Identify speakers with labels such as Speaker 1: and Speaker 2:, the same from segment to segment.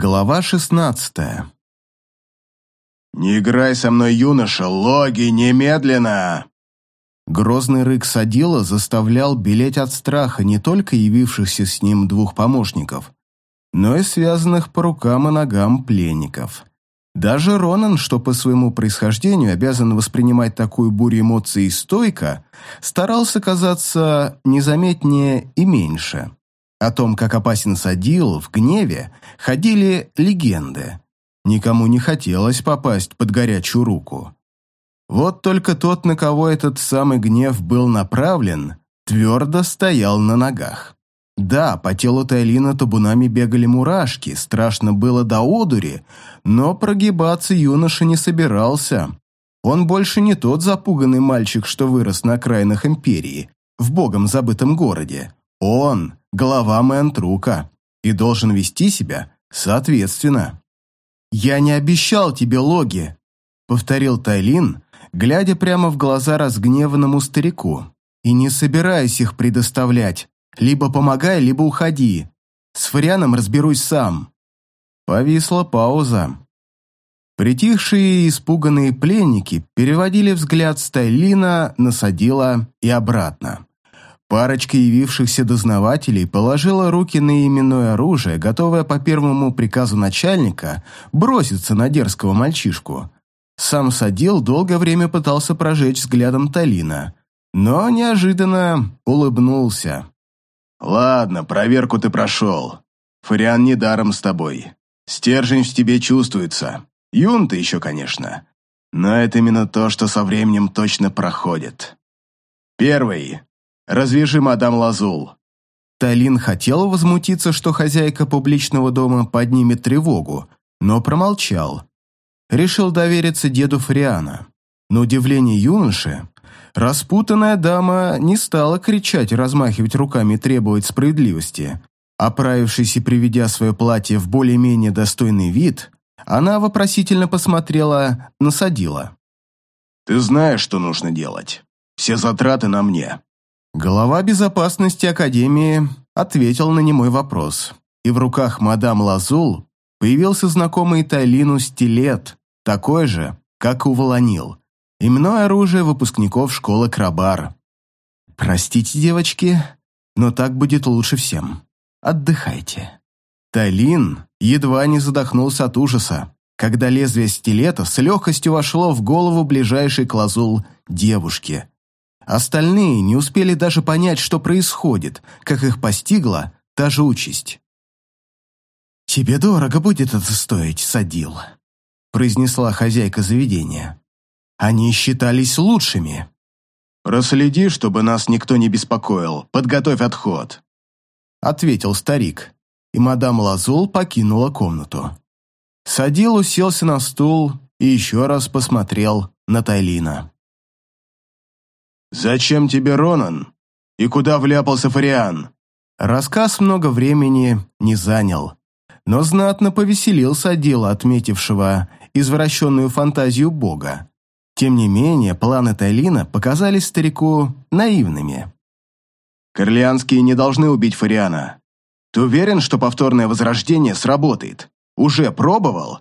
Speaker 1: Глава шестнадцатая.
Speaker 2: «Не играй со мной, юноша, логи, немедленно!»
Speaker 1: Грозный рык Садила заставлял белеть от страха не только явившихся с ним двух помощников, но и связанных по рукам и ногам пленников. Даже Ронан, что по своему происхождению обязан воспринимать такую бурю эмоций стойко, старался казаться незаметнее и меньше. О том, как опасен Садил в гневе, ходили легенды. Никому не хотелось попасть под горячую руку. Вот только тот, на кого этот самый гнев был направлен, твердо стоял на ногах. Да, по телу Тайлина табунами бегали мурашки, страшно было до одури, но прогибаться юноша не собирался. Он больше не тот запуганный мальчик, что вырос на окраинах Империи, в богом забытом городе. Он – глава Мэнтрука и должен вести себя соответственно. «Я не обещал тебе логи», – повторил Тайлин, глядя прямо в глаза разгневанному старику. «И не собираюсь их предоставлять. Либо помогай, либо уходи. С Фарианом разберусь сам». Повисла пауза. Притихшие и испуганные пленники переводили взгляд с Тайлина на Садила и обратно. Парочка явившихся дознавателей положила руки на именное оружие, готовое по первому приказу начальника броситься на дерзкого мальчишку. Сам Садил долгое время пытался прожечь взглядом Талина, но неожиданно улыбнулся.
Speaker 2: «Ладно, проверку ты прошел. Фариан недаром с тобой. Стержень в тебе чувствуется. Юн ты еще, конечно. Но это именно то, что со временем точно проходит. Первый. Развяжи мадам Лазул».
Speaker 1: Талин хотел возмутиться, что хозяйка публичного дома поднимет тревогу, но промолчал. Решил довериться деду Фриана. На удивление юноши, распутанная дама не стала кричать размахивать руками и требовать справедливости. Оправившись и приведя свое платье в более-менее достойный вид, она вопросительно посмотрела на Садила.
Speaker 2: «Ты знаешь, что нужно делать. Все затраты на мне.
Speaker 1: Глава безопасности Академии ответил на немой вопрос, и в руках мадам Лазул появился знакомый Тайлину стилет, такой же, как у Волонил, именное оружие выпускников школы Крабар. «Простите, девочки, но так будет лучше всем. Отдыхайте». Тайлин едва не задохнулся от ужаса, когда лезвие стилета с легкостью вошло в голову ближайшей к Лазул девушки – Остальные не успели даже понять, что происходит, как их постигла та же участь. «Тебе дорого будет это стоить, Садил», — произнесла хозяйка заведения. «Они считались лучшими».
Speaker 2: «Проследи, чтобы нас никто не беспокоил. Подготовь отход», —
Speaker 1: ответил старик, и мадам Лазул покинула комнату. Садил уселся на стул и еще раз посмотрел на Тайлина.
Speaker 2: «Зачем тебе Ронан? И куда вляпался Фариан?»
Speaker 1: Рассказ много времени не занял, но знатно повеселился дело отметившего извращенную фантазию бога. Тем не менее, планы Тайлина показались старику наивными.
Speaker 2: «Корлианские не должны убить Фариана. Ты уверен, что повторное возрождение сработает? Уже пробовал?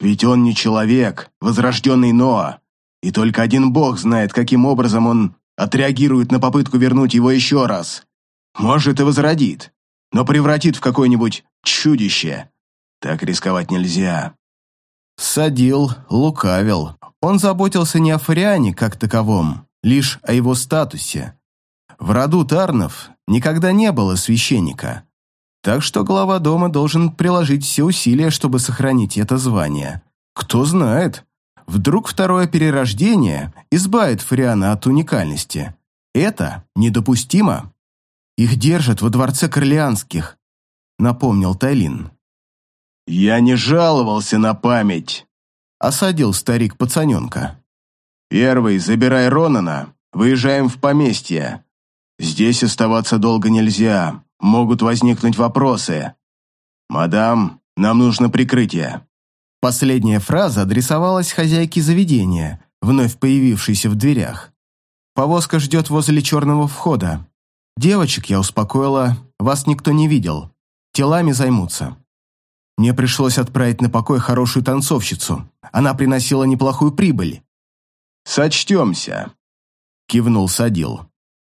Speaker 2: Ведь он не человек, возрожденный Ноа. И только один бог знает, каким образом он отреагирует на попытку вернуть его еще раз. Может и возродит, но превратит в какое-нибудь чудище. Так рисковать нельзя.
Speaker 1: Садил, лукавил. Он заботился не о Фариане как таковом, лишь о его статусе. В роду Тарнов никогда не было священника, так что глава дома должен приложить все усилия, чтобы сохранить это звание. Кто знает, Вдруг второе перерождение избавит Фариана от уникальности. Это недопустимо. Их держат во дворце Корлеанских, напомнил Тайлин.
Speaker 2: «Я не жаловался на память», —
Speaker 1: осадил старик пацаненка.
Speaker 2: «Первый, забирай Ронана, выезжаем в поместье. Здесь оставаться долго нельзя, могут возникнуть вопросы. Мадам, нам нужно прикрытие».
Speaker 1: Последняя фраза адресовалась хозяйке заведения, вновь появившейся в дверях. «Повозка ждет возле черного входа. Девочек я успокоила, вас никто не видел. Телами займутся». Мне пришлось отправить на покой хорошую танцовщицу. Она приносила неплохую прибыль.
Speaker 2: «Сочтемся», — кивнул Садил.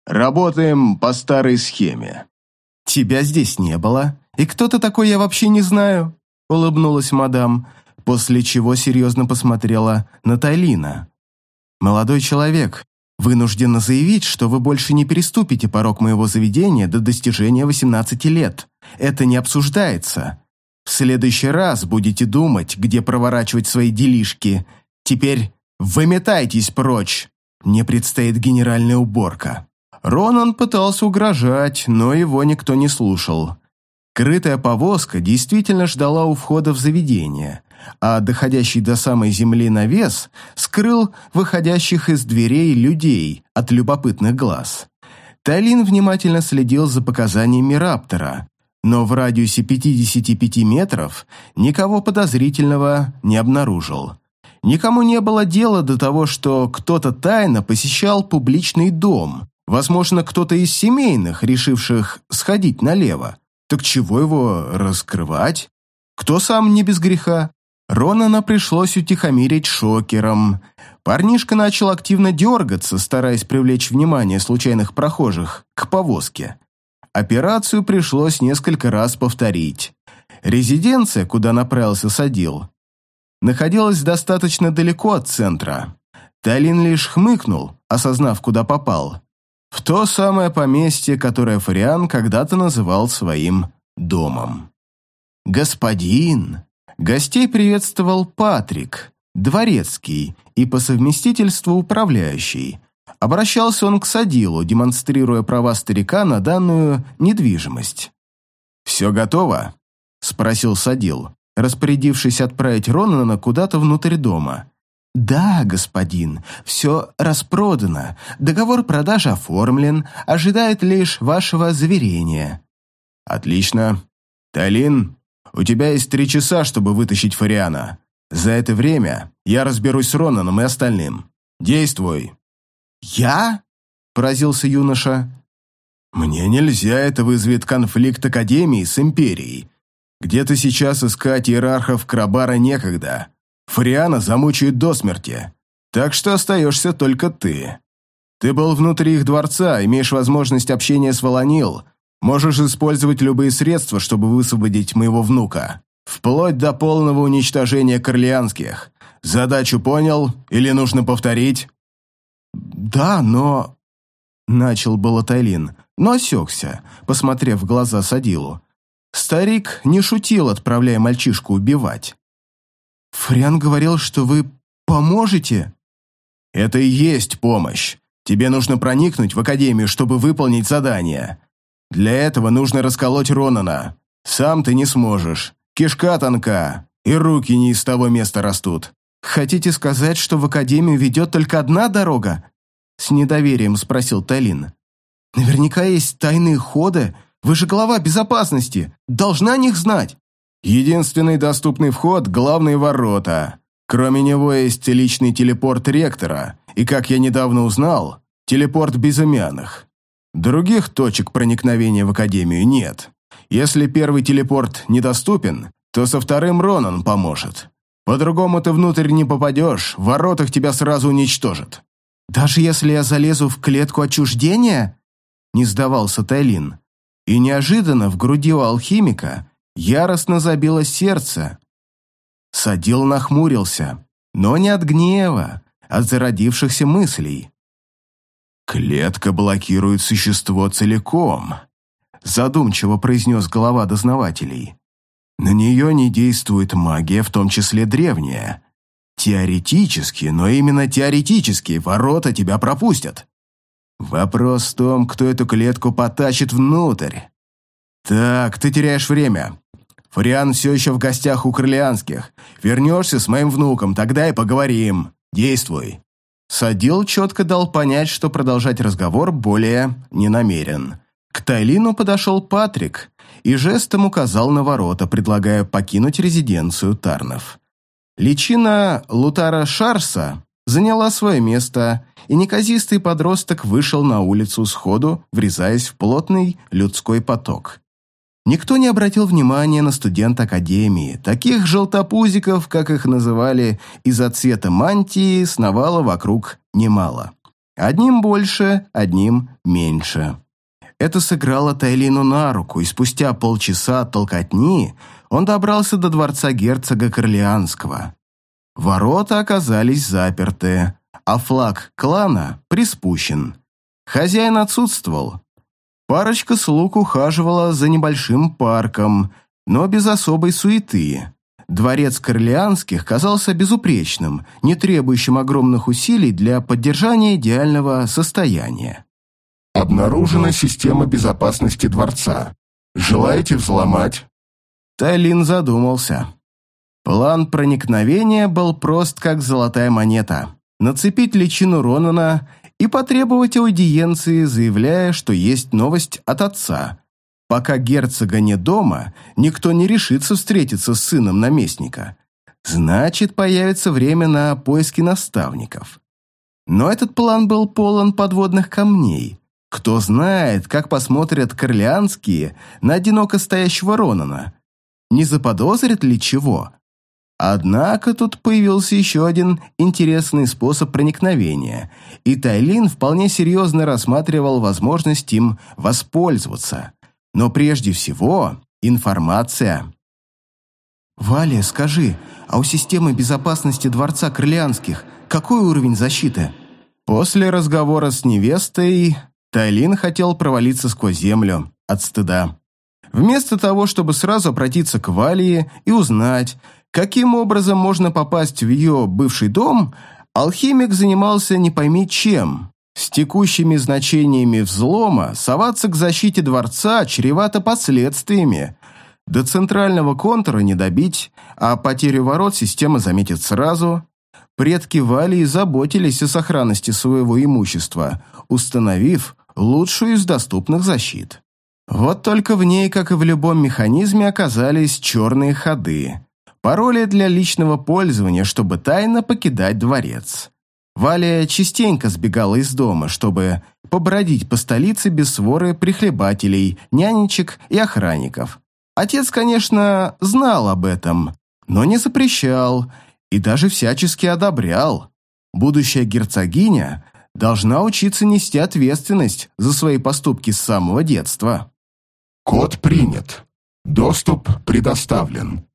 Speaker 2: «Работаем по старой схеме».
Speaker 1: «Тебя здесь не было, и кто ты такой, я вообще не знаю», — улыбнулась мадам, после чего серьезно посмотрела на Тайлина. «Молодой человек, вынуждена заявить, что вы больше не переступите порог моего заведения до достижения 18 лет. Это не обсуждается. В следующий раз будете думать, где проворачивать свои делишки. Теперь выметайтесь прочь. Мне предстоит генеральная уборка». Ронан пытался угрожать, но его никто не слушал. Крытая повозка действительно ждала у входа в заведение, а доходящий до самой земли навес скрыл выходящих из дверей людей от любопытных глаз. Тайлин внимательно следил за показаниями Раптора, но в радиусе 55 метров никого подозрительного не обнаружил. Никому не было дела до того, что кто-то тайно посещал публичный дом, возможно, кто-то из семейных, решивших сходить налево. Так чего его раскрывать? Кто сам не без греха? Ронана пришлось утихомирить шокером. Парнишка начал активно дергаться, стараясь привлечь внимание случайных прохожих к повозке. Операцию пришлось несколько раз повторить. Резиденция, куда направился Садил, находилась достаточно далеко от центра. Талин лишь хмыкнул, осознав, куда попал. В то самое поместье, которое Фариан когда-то называл своим домом. «Господин!» Гостей приветствовал Патрик, дворецкий и по совместительству управляющий. Обращался он к Садилу, демонстрируя права старика на данную недвижимость. «Все готово?» – спросил Садил, распорядившись отправить Ронана куда-то внутрь дома. «Да, господин, все распродано. Договор продажи оформлен, ожидает лишь вашего заверения». «Отлично. Талин, у тебя есть три часа, чтобы вытащить Фариана. За это время я разберусь с Ронаном и остальным. Действуй».
Speaker 2: «Я?» – поразился юноша.
Speaker 1: «Мне нельзя, это вызовет конфликт Академии с Империей. Где-то сейчас искать иерархов Крабара некогда. Фариана замучают до смерти. Так что остаешься только ты. Ты был внутри их дворца, имеешь возможность общения с Волонил, можешь использовать любые средства, чтобы высвободить моего внука. Вплоть до полного уничтожения корлианских. Задачу понял или нужно повторить?»
Speaker 2: «Да, но...» Начал было но осекся, посмотрев в глаза Садилу. Старик не шутил, отправляя мальчишку убивать. «Фриан говорил, что вы поможете?»
Speaker 1: «Это и есть помощь. Тебе нужно проникнуть в Академию, чтобы выполнить задание. Для этого нужно расколоть Ронана. Сам ты не сможешь. Кишка тонка, и руки не из того места растут».
Speaker 2: «Хотите сказать, что в Академию ведет только одна дорога?» С недоверием спросил Талин. «Наверняка есть тайные ходы. Вы же глава безопасности. Должна о них знать».
Speaker 1: Единственный доступный вход – главные ворота. Кроме него есть личный телепорт ректора, и, как я недавно узнал, телепорт безымянных. Других точек проникновения в Академию нет. Если первый телепорт недоступен, то со вторым Ронан поможет. По-другому ты внутрь не попадешь, в воротах тебя сразу уничтожат.
Speaker 2: «Даже если я залезу в клетку отчуждения?» Не сдавался Тайлин. И неожиданно в груди у алхимика яростно забилось сердце. Садил нахмурился, но не от гнева, а от зародившихся мыслей.
Speaker 1: «Клетка блокирует существо целиком», задумчиво произнес глава дознавателей. «На нее не действует магия, в том числе древняя. Теоретически, но именно теоретически, ворота тебя пропустят. Вопрос в том, кто эту клетку потащит внутрь. Так, ты теряешь время. Фариан все еще в гостях у Крылианских. Вернешься с моим внуком, тогда и поговорим. Действуй».
Speaker 2: Садил четко дал понять, что продолжать разговор более не намерен. К Тайлину подошел Патрик и жестом указал на ворота, предлагая покинуть резиденцию Тарнов. Личина Лутара Шарса заняла свое место, и неказистый подросток вышел на улицу сходу, врезаясь в плотный людской поток.
Speaker 1: Никто не обратил внимания на студента Академии. Таких желтопузиков, как их называли, из-за цвета мантии сновало вокруг немало. Одним больше, одним меньше. Это сыграло Тайлину на руку, и спустя полчаса толкотни он добрался до дворца герцога Корлеанского. Ворота оказались заперты, а флаг клана приспущен. Хозяин отсутствовал. Парочка слуг ухаживала за небольшим парком, но без особой суеты. Дворец Корлеанских казался безупречным, не требующим огромных усилий для поддержания идеального состояния.
Speaker 3: Обнаружена система безопасности дворца. Желаете взломать?
Speaker 1: Тайлин задумался. План проникновения был прост, как золотая монета. Нацепить личину Ронана и потребовать аудиенции, заявляя, что есть новость от отца. Пока герцога не дома, никто не решится встретиться с сыном наместника. Значит, появится время на поиски наставников. Но этот план был полон подводных камней. Кто знает, как посмотрят корлеанские на одиноко стоящего Ронана. Не заподозрят ли чего? Однако тут появился еще один интересный способ проникновения, и Тайлин вполне серьезно рассматривал возможность им воспользоваться. Но прежде всего информация. «Валя, скажи, а у системы безопасности Дворца Крылянских какой уровень защиты?» После разговора с невестой Тайлин хотел провалиться сквозь землю от стыда. Вместо того, чтобы сразу обратиться к Валии и узнать, каким образом можно попасть в ее бывший дом, алхимик занимался не пойми чем. С текущими значениями взлома соваться к защите дворца чревато последствиями. До центрального контура не добить, а потерю ворот система заметит сразу. Предки Валии заботились о сохранности своего имущества, установив лучшую из доступных защит. Вот только в ней, как и в любом механизме, оказались черные ходы. Пароли для личного пользования, чтобы тайно покидать дворец. Валя частенько сбегала из дома, чтобы побродить по столице без своры прихлебателей, нянечек и охранников. Отец, конечно, знал об этом, но не запрещал и даже всячески одобрял. Будущая герцогиня должна учиться нести ответственность за свои поступки с самого детства.
Speaker 3: Код принят. Доступ предоставлен.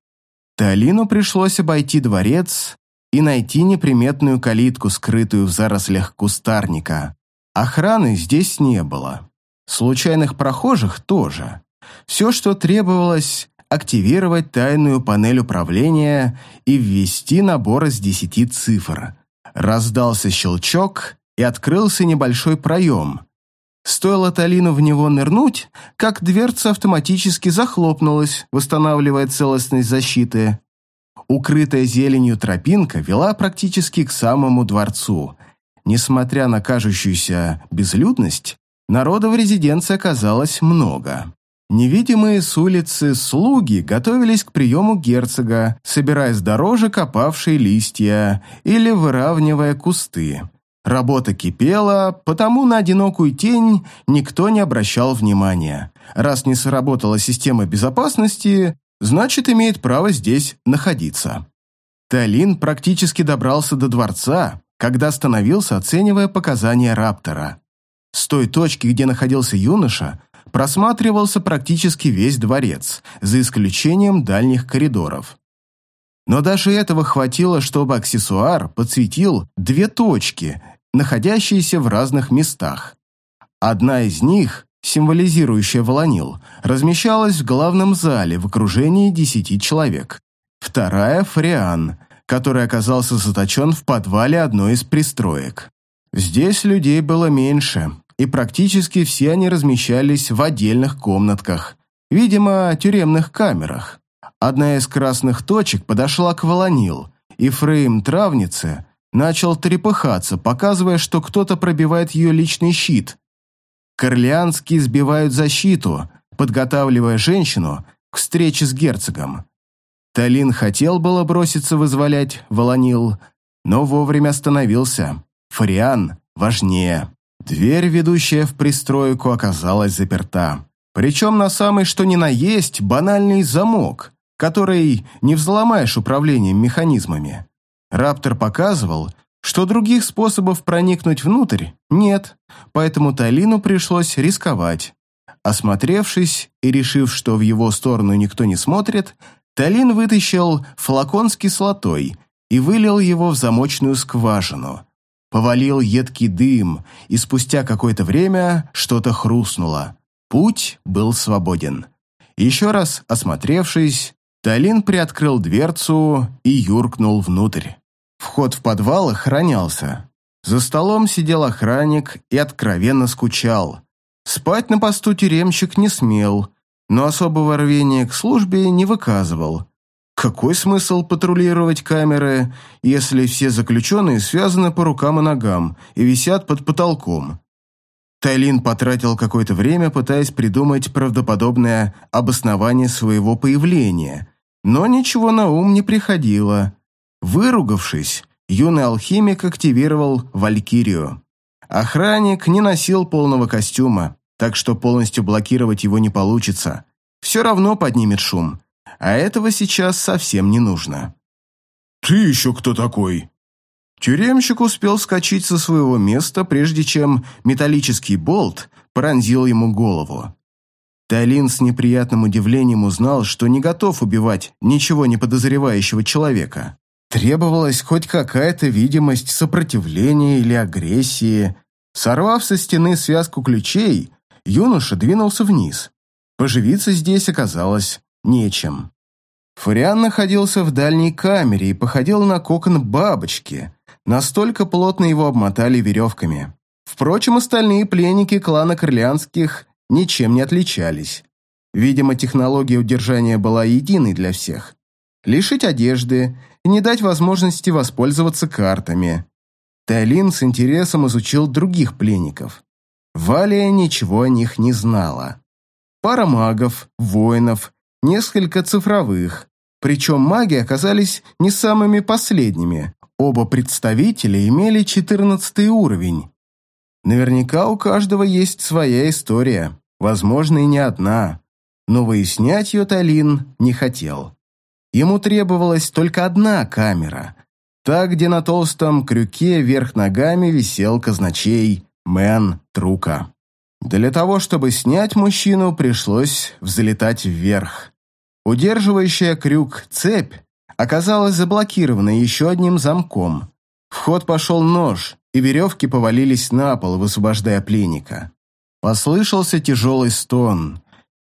Speaker 1: Талину пришлось обойти дворец и найти неприметную калитку, скрытую в зарослях кустарника. Охраны здесь не было. Случайных прохожих тоже. Все, что требовалось, активировать тайную панель управления и ввести набор из десяти цифр. Раздался щелчок, и открылся небольшой проем, Стоило Талину в него нырнуть, как дверца автоматически захлопнулась, восстанавливая целостность защиты. Укрытая зеленью тропинка вела практически к самому дворцу. Несмотря на кажущуюся безлюдность, народа в резиденции оказалось много. Невидимые с улицы слуги готовились к приему герцога, собирая с дорожек опавшие листья или выравнивая кусты. Работа кипела, потому на одинокую тень никто не обращал внимания. Раз не сработала система безопасности, значит, имеет право здесь находиться. Талин практически добрался до дворца, когда остановился, оценивая показания Раптора. С той точки, где находился юноша, просматривался практически весь дворец, за исключением дальних коридоров. Но даже этого хватило, чтобы аксессуар подсветил две точки – находящиеся в разных местах. Одна из них, символизирующая Волонил, размещалась в главном зале в окружении десяти человек. Вторая – Фриан, который оказался заточен в подвале одной из пристроек. Здесь людей было меньше, и практически все они размещались в отдельных комнатках, видимо, тюремных камерах. Одна из красных точек подошла к Волонил, и Фрейм Травницы начал трепыхаться, показывая, что кто-то пробивает ее личный щит. Корлеанские сбивают защиту, подготавливая женщину к встрече с герцогом. Талин хотел было броситься вызволять Волонил, но вовремя остановился. Фариан важнее. Дверь, ведущая в пристройку, оказалась заперта. Причем на самый что ни на есть банальный замок, который не взломаешь управлением механизмами. Раптор показывал, что других способов проникнуть внутрь нет, поэтому Талину пришлось рисковать. Осмотревшись и решив, что в его сторону никто не смотрит, Талин вытащил флакон с кислотой и вылил его в замочную скважину. Повалил едкий дым, и спустя какое-то время что-то хрустнуло. Путь был свободен. Еще раз осмотревшись, Талин приоткрыл дверцу и юркнул внутрь. Вход в подвал охранялся. За столом сидел охранник и откровенно скучал. Спать на посту тюремщик не смел, но особого рвения к службе не выказывал. Какой смысл патрулировать камеры, если все заключенные связаны по рукам и ногам и висят под потолком? Тайлин потратил какое-то время, пытаясь придумать правдоподобное обоснование своего появления, но ничего на ум не приходило. Выругавшись, юный алхимик активировал Валькирию. Охранник не носил полного костюма, так что полностью блокировать его не получится. Все равно поднимет шум а этого сейчас совсем не нужно.
Speaker 3: «Ты еще кто такой?»
Speaker 1: Тюремщик успел скачать со своего места, прежде чем металлический болт пронзил ему голову. Тайлин с неприятным удивлением узнал, что не готов убивать ничего не подозревающего человека. Требовалась хоть какая-то видимость сопротивления или агрессии. Сорвав со стены связку ключей, юноша двинулся вниз. Поживиться здесь оказалось нечем. Фуриан находился в дальней камере и походил на кокон бабочки. Настолько плотно его обмотали веревками. Впрочем, остальные пленники клана Крылянских ничем не отличались. Видимо, технология удержания была единой для всех. Лишить одежды и не дать возможности воспользоваться картами. Тайлин с интересом изучил других пленников. Валия ничего о них не знала. Пара магов, воинов несколько цифровых, причем маги оказались не самыми последними. Оба представителя имели 14 уровень. Наверняка у каждого есть своя история, возможно, и не одна, но выяснять ее Талин не хотел. Ему требовалась только одна камера, та, где на толстом крюке вверх ногами висел казначей Мэн Трука. Для того, чтобы снять мужчину, пришлось взлетать вверх. Удерживающая крюк цепь оказалась заблокирована еще одним замком. В ход пошел нож, и веревки повалились на пол, высвобождая пленника. Послышался тяжелый стон,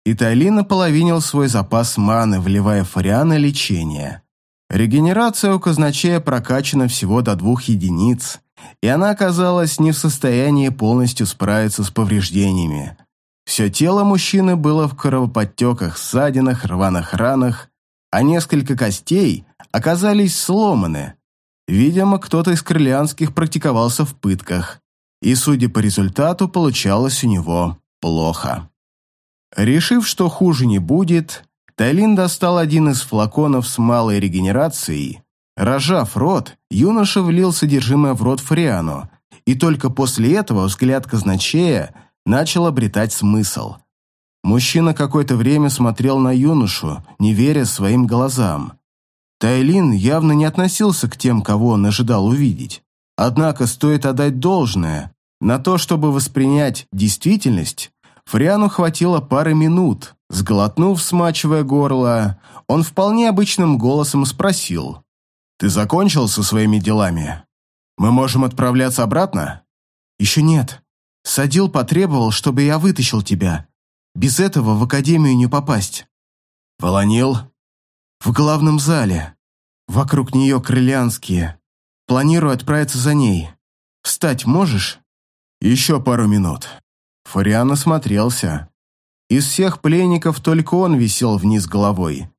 Speaker 1: и Тайлин половинил свой запас маны, вливая фариана лечение. Регенерация у казначея прокачана всего до двух единиц, и она оказалась не в состоянии полностью справиться с повреждениями. Все тело мужчины было в кровоподтеках, ссадинах, рваных ранах, а несколько костей оказались сломаны. Видимо, кто-то из крылянских практиковался в пытках, и, судя по результату, получалось у него плохо. Решив, что хуже не будет, Тайлин достал один из флаконов с малой регенерацией. Рожав рот, юноша влил содержимое в рот Фариану, и только после этого взгляд казначея начал обретать смысл. Мужчина какое-то время смотрел на юношу, не веря своим глазам. Тайлин явно не относился к тем, кого он ожидал увидеть. Однако стоит отдать должное. На то, чтобы воспринять действительность, Фриану хватило пары минут. Сглотнув, смачивая горло, он вполне обычным голосом спросил. «Ты закончил со своими делами? Мы можем отправляться обратно?» «Еще нет», Садил потребовал, чтобы я вытащил тебя. Без этого в академию не попасть. Волонил? В главном зале. Вокруг нее крылянские. Планирую отправиться за ней. Встать можешь? Еще пару минут. Фариан осмотрелся. Из всех пленников только он висел вниз головой.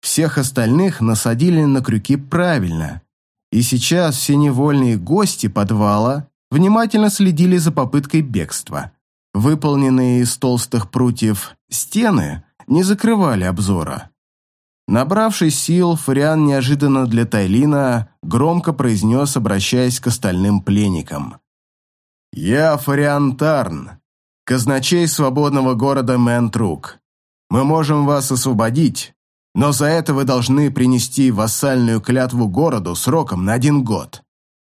Speaker 1: Всех остальных насадили на крюки правильно. И сейчас все невольные гости подвала внимательно следили за попыткой бегства. Выполненные из толстых прутьев стены не закрывали обзора. Набравшись сил, Фариан неожиданно для Тайлина громко произнес, обращаясь к остальным пленникам. «Я Фариан Тарн, казначей свободного города Мэнтрук. Мы можем вас освободить, но за это вы должны принести вассальную клятву городу сроком на один год.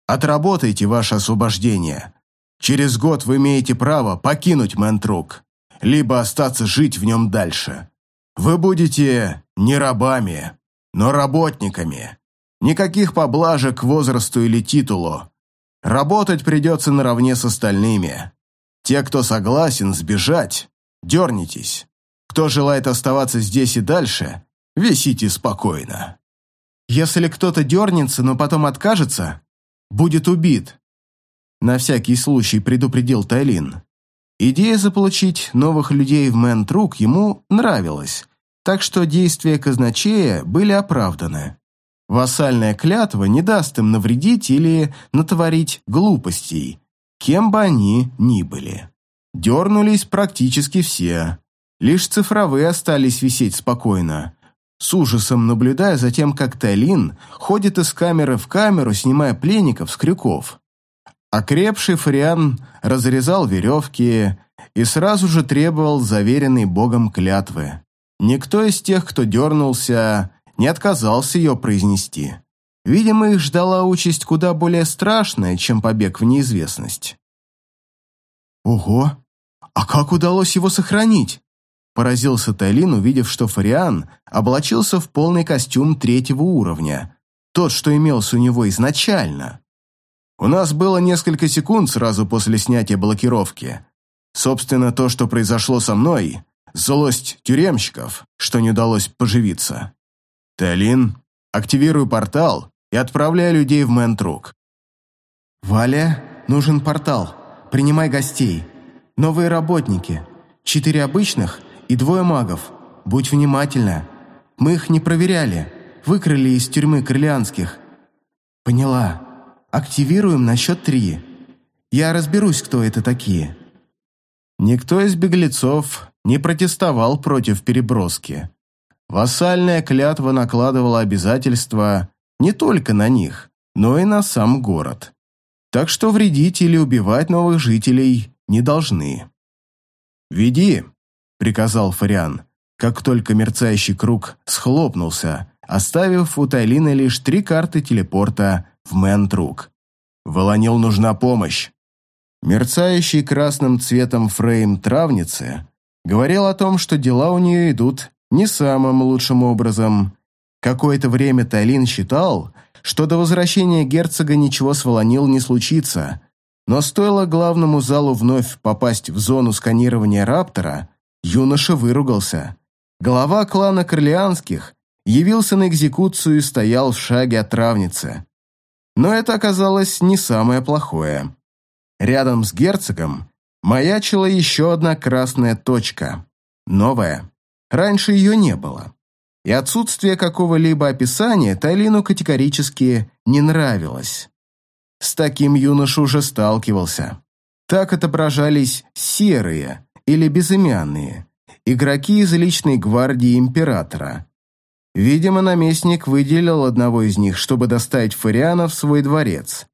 Speaker 1: Отработайте ваше освобождение. Через год вы имеете право покинуть Мэнтрук, либо остаться жить в нем дальше. Вы будете не рабами, но работниками. Никаких поблажек возрасту или титулу. Работать придется наравне с остальными. Те, кто согласен сбежать, дернитесь. Кто желает оставаться здесь и дальше, висите спокойно. Если кто-то дернется, но потом откажется, будет убит. На всякий случай предупредил Тайлин. Идея заполучить новых людей в Мэнтрук ему нравилась, так что действия казначея были оправданы. Вассальная клятва не даст им навредить или натворить глупостей, кем бы они ни были. Дернулись практически все. Лишь цифровые остались висеть спокойно, с ужасом наблюдая за тем, как Тайлин ходит из камеры в камеру, снимая пленников с крюков. Окрепший Фариан разрезал веревки и сразу же требовал заверенной Богом клятвы. Никто из тех, кто дернулся, не отказался ее произнести. Видимо, их ждала участь куда более страшная, чем побег в неизвестность. «Ого! А как удалось его сохранить?» Поразился Тайлин, увидев, что Фариан облачился в полный костюм третьего уровня, тот, что имелся у него изначально. У нас было несколько секунд сразу после снятия блокировки. Собственно, то, что произошло со мной, злость тюремщиков, что не удалось поживиться. Талин, активируй портал и отправляй людей в Мэнтрук. Валя, нужен портал. Принимай гостей. Новые работники. Четыре обычных и двое магов. Будь внимательна. Мы их не проверяли. Выкрали из тюрьмы крылянских. Поняла. Активируем на счет три. Я разберусь, кто это такие. Никто из беглецов не протестовал против переброски. Вассальная клятва накладывала обязательства не только на них, но и на сам город. Так что вредить или убивать новых жителей не должны. «Веди», — приказал Фариан, как только мерцающий круг схлопнулся, оставив у Тайлина лишь три карты телепорта в Мэнтрук. «Волонил нужна помощь». Мерцающий красным цветом фрейм травницы говорил о том, что дела у нее идут не самым лучшим образом. Какое-то время Тайлин считал, что до возвращения герцога ничего с Волонил не случится, но стоило главному залу вновь попасть в зону сканирования Раптора, юноша выругался. Глава клана Корлианских явился на экзекуцию и стоял в шаге от травницы. Но это оказалось не самое плохое. Рядом с герцогом маячила еще одна красная точка. Новая. Раньше ее не было. И отсутствие какого-либо описания Тайлину категорически не нравилось. С таким юноша уже сталкивался. Так отображались серые или безымянные, игроки из личной гвардии императора. Видимо, наместник выделил одного из них, чтобы доставить Фариана в свой дворец.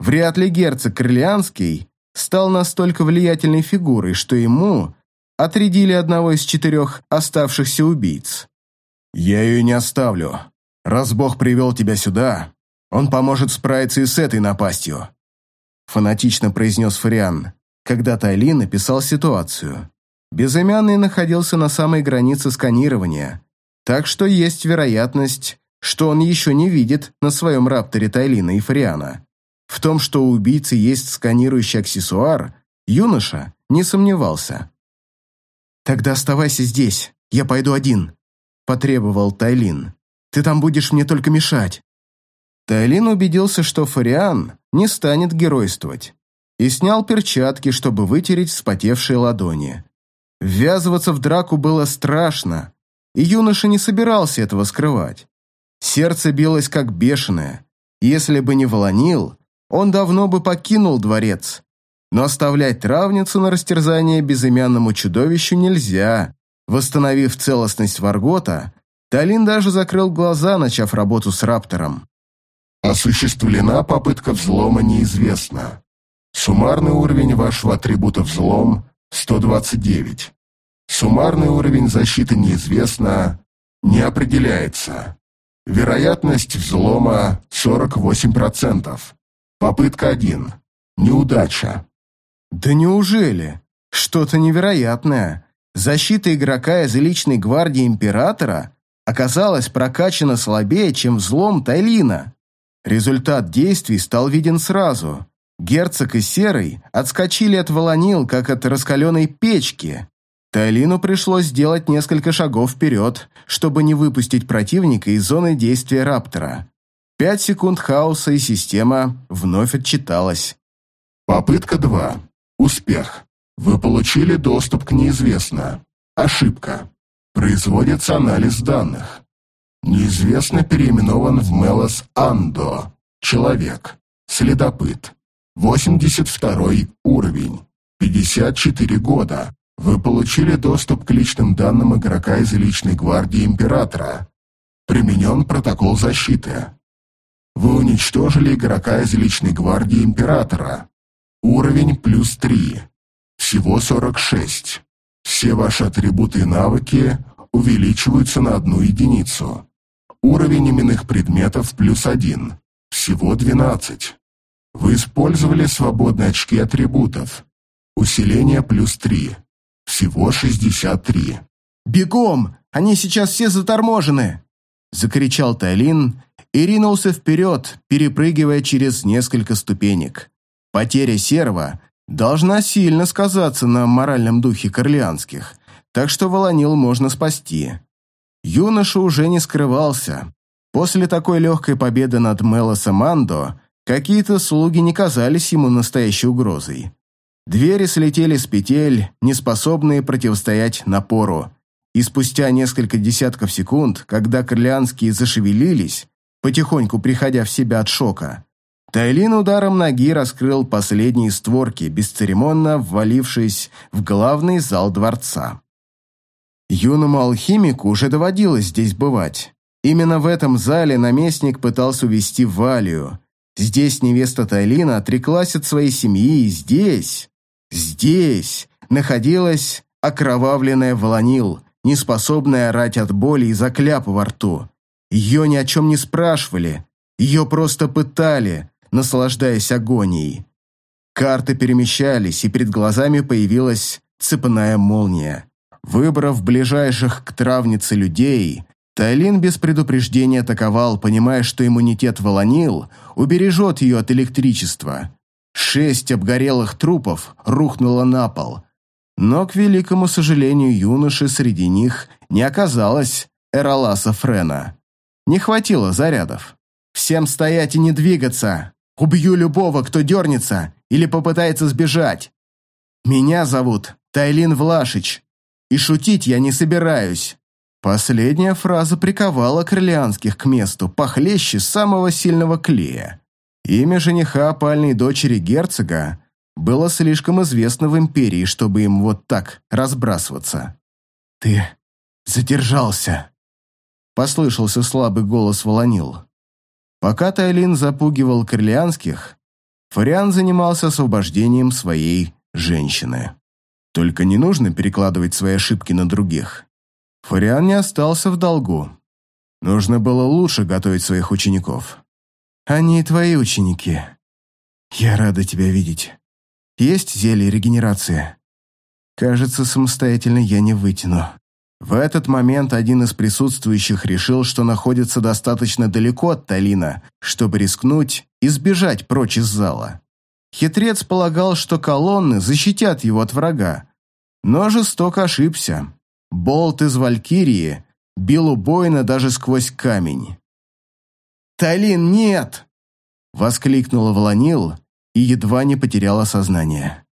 Speaker 1: Вряд ли герцог Крылианский стал настолько влиятельной фигурой, что ему отрядили одного из четырех оставшихся убийц. «Я ее не оставлю. Раз Бог привел тебя сюда, он поможет справиться и с этой напастью», фанатично произнес Фариан, когда Тайли написал ситуацию. Безымянный находился на самой границе сканирования, так что есть вероятность, что он еще не видит на своем рапторе Тайлина и Фариана. В том, что у убийцы есть сканирующий аксессуар, юноша не сомневался. «Тогда оставайся здесь, я пойду один», – потребовал Тайлин. «Ты там будешь мне только мешать». Тайлин убедился, что Фариан не станет геройствовать, и снял перчатки, чтобы вытереть вспотевшие ладони. Ввязываться в драку было страшно, и юноша не собирался этого скрывать. Сердце билось как бешеное. Если бы не Волонил, он давно бы покинул дворец, но оставлять травницу на растерзание безымянному чудовищу нельзя. Восстановив целостность Варгота, Талин даже закрыл глаза, начав работу с Раптором.
Speaker 4: Осуществлена попытка взлома неизвестна. Суммарный уровень вашего атрибута взлом 129. Суммарный уровень защиты неизвестно, не определяется. Вероятность взлома 48%. Попытка 1. Неудача.
Speaker 1: Да неужели? Что-то невероятное. Защита игрока из личной гвардии Императора оказалась прокачана слабее, чем взлом Тайлина. Результат действий стал виден сразу. Герцог и Серый отскочили от волонил, как от раскаленной печки. Тайлину пришлось сделать несколько шагов вперед, чтобы не выпустить противника из зоны действия Раптора. Пять секунд хаоса и система вновь отчиталась.
Speaker 4: Попытка 2. Успех. Вы получили доступ к неизвестно. Ошибка. Производится анализ данных. Неизвестно переименован в Мелос Андо. Человек. Следопыт. 82 уровень. 54 года. Вы получили доступ к личным данным игрока из личной гвардии Императора. Применен протокол защиты. Вы уничтожили игрока из личной гвардии Императора. Уровень плюс 3. Всего 46. Все ваши атрибуты и навыки увеличиваются на одну единицу. Уровень именных предметов плюс 1. Всего 12. Вы использовали свободные очки атрибутов. Усиление плюс 3. Всего 63.
Speaker 1: «Бегом! Они сейчас все заторможены!» Закричал Тайлин и ринулся вперед, перепрыгивая через несколько ступенек. Потеря серва должна сильно сказаться на моральном духе корлианских, так что Волонил можно спасти. Юноша уже не скрывался. После такой легкой победы над Мелосом Мандо какие-то слуги не казались ему настоящей угрозой. Двери слетели с петель, неспособные противостоять напору. И спустя несколько десятков секунд, когда корлианские зашевелились, потихоньку приходя в себя от шока, Тайлин ударом ноги раскрыл последние створки, бесцеремонно ввалившись в главный зал дворца. Юному алхимику уже доводилось здесь бывать. Именно в этом зале наместник пытался увести Валию. Здесь невеста Тайлина отреклась от своей семьи, и здесь, здесь находилась окровавленная Волонил, неспособная орать от боли из-за кляпа во рту. Ее ни о чем не спрашивали, ее просто пытали, наслаждаясь агонией. Карты перемещались, и перед глазами появилась цепная молния. Выбрав ближайших к травнице людей, Тайлин без предупреждения атаковал, понимая, что иммунитет Волонил убережет ее от электричества. Шесть обгорелых трупов рухнуло на пол. Но, к великому сожалению, юноши среди них не оказалось Эраласа Френа. Не хватило зарядов. «Всем стоять и не двигаться! Убью любого, кто дернется или попытается сбежать! Меня зовут Тайлин Влашич, и шутить я не собираюсь. Последняя фраза приковала крылянских к месту, похлеще самого сильного клея. Имя жениха опальной дочери герцога было слишком известно в империи, чтобы им вот так разбрасываться. «Ты задержался», — послышался слабый голос Волонил. Пока Тайлин запугивал крылянских, Фариан занимался освобождением своей женщины. Только не нужно перекладывать свои ошибки на других. Фариан не остался в долгу. Нужно было лучше готовить своих учеников. Они твои ученики. Я рада тебя видеть. Есть зелье регенерации? Кажется, самостоятельно я не вытяну. В этот момент один из присутствующих решил, что находится достаточно далеко от Талина, чтобы рискнуть и сбежать прочь из зала. Хитрец полагал, что колонны защитят его от врага, но жестоко ошибся. Болт из Валькирии бил убойно даже сквозь камень. «Талин, нет!» — воскликнула Волонил и едва не потеряла сознание.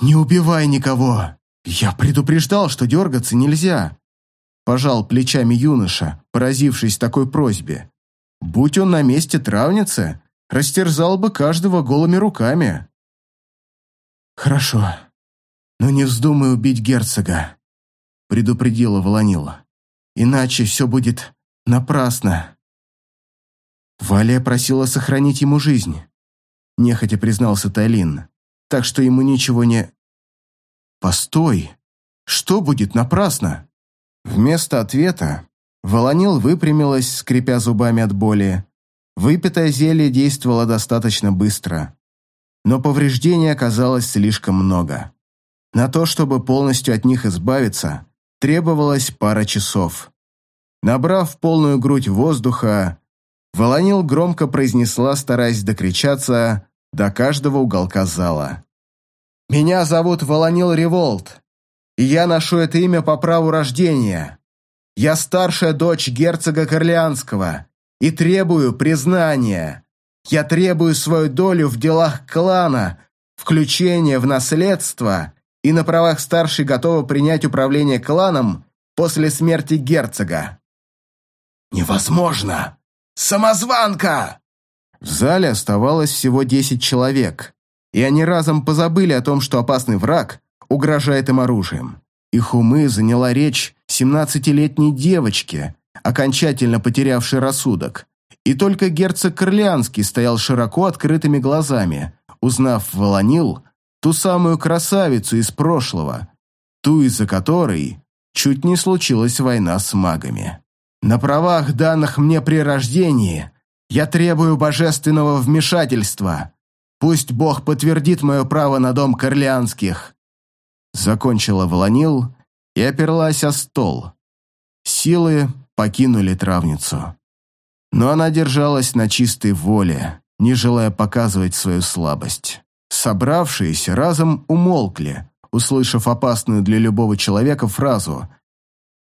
Speaker 1: «Не убивай никого! Я предупреждал, что дергаться нельзя!» Пожал плечами юноша, поразившись такой просьбе. «Будь он на месте травницы, растерзал бы каждого голыми руками. «Хорошо, но не вздумай убить герцога», — предупредила Волонила. «Иначе все будет напрасно». Валия просила сохранить ему жизнь, нехотя признался Тайлин, так что ему ничего не... «Постой! Что будет напрасно?» Вместо ответа Волонил выпрямилась, скрипя зубами от боли. Выпитое зелье действовало достаточно быстро. Но повреждений оказалось слишком много. На то, чтобы полностью от них избавиться, требовалось пара часов. Набрав полную грудь воздуха, Волонил громко произнесла, стараясь докричаться до каждого уголка зала. «Меня зовут Волонил Револт, и я ношу это имя по праву рождения. Я старшая дочь герцога Корлеанского и требую признания. Я требую свою долю в делах клана, включение в наследство и на правах старшей готова принять управление кланом после смерти герцога».
Speaker 2: «Невозможно! Самозванка!»
Speaker 1: В зале оставалось всего десять человек, и они разом позабыли о том, что опасный враг угрожает им оружием. Их умы заняла речь семнадцатилетней девочки, окончательно потерявшей рассудок. И только герцог Корлеанский стоял широко открытыми глазами, узнав Волонил, ту самую красавицу из прошлого, ту, из-за которой чуть не случилась война с магами. На правах, данных мне при рождении, я требую божественного вмешательства. Пусть Бог подтвердит мое право на дом Корлеанских. Закончила Волонил и оперлась о стол. Силы покинули травницу. Но она держалась на чистой воле, не желая показывать свою слабость. Собравшиеся разом умолкли, услышав опасную для любого человека фразу.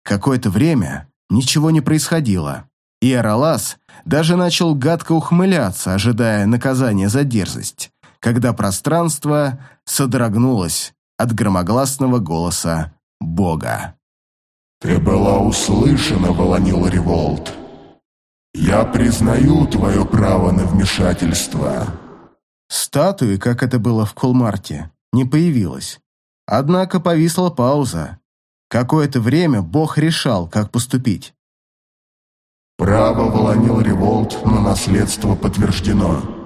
Speaker 1: Какое-то время ничего не происходило, и Аралас даже начал гадко ухмыляться, ожидая наказания за дерзость, когда пространство содрогнулось от громогласного голоса Бога.
Speaker 4: «Ты была услышана, Волонил Револт. Я признаю твое право на вмешательство».
Speaker 1: Статуи, как это было в Колмарте, не появилось. Однако повисла пауза. Какое-то время Бог решал, как поступить.
Speaker 4: Право Волонил Револт на наследство подтверждено.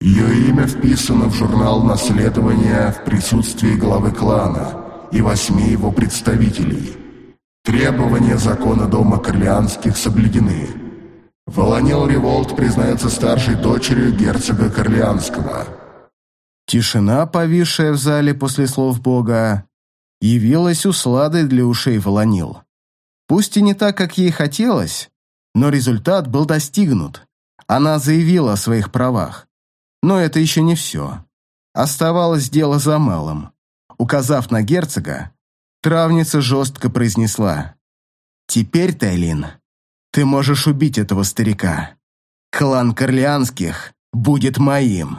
Speaker 4: Ее имя вписано в журнал наследования в присутствии главы клана и восьми его представителей. Требования закона дома Корлеанских соблюдены. Волонил Револт признается старшей дочерью герцога Корлеанского.
Speaker 1: Тишина, повисшая в зале после слов Бога, явилась усладой для ушей Волонил. Пусть и не так, как ей хотелось, но результат был достигнут. Она заявила о своих правах. Но это еще не все. Оставалось дело за малым. Указав на герцога, травница жестко произнесла. «Теперь, Тайлин, ты можешь убить этого старика. Клан Корлеанских будет моим».